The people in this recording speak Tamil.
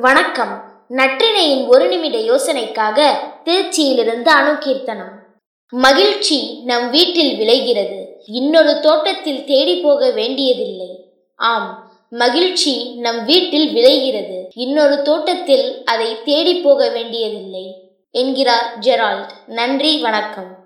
வணக்கம். நற்றினையின் ஒரு நிமிட யோசனைக்காக திருச்சியிலிருந்து அணுகீர்த்தனம். மகிழ்ச்சி நம் வீட்டில் விளைகிறது. இன்னொரு தோட்டத்தில் தேடி போக வேண்டியதில்லை. ஆம் மகிழ்ச்சி நம் வீட்டில் விளைகிறது. இன்னொரு தோட்டத்தில் அதை தேடி போக வேண்டியதில்லை. என்கிறார் ஜெரால்ட். நன்றி வணக்கம்.